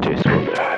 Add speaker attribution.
Speaker 1: disorder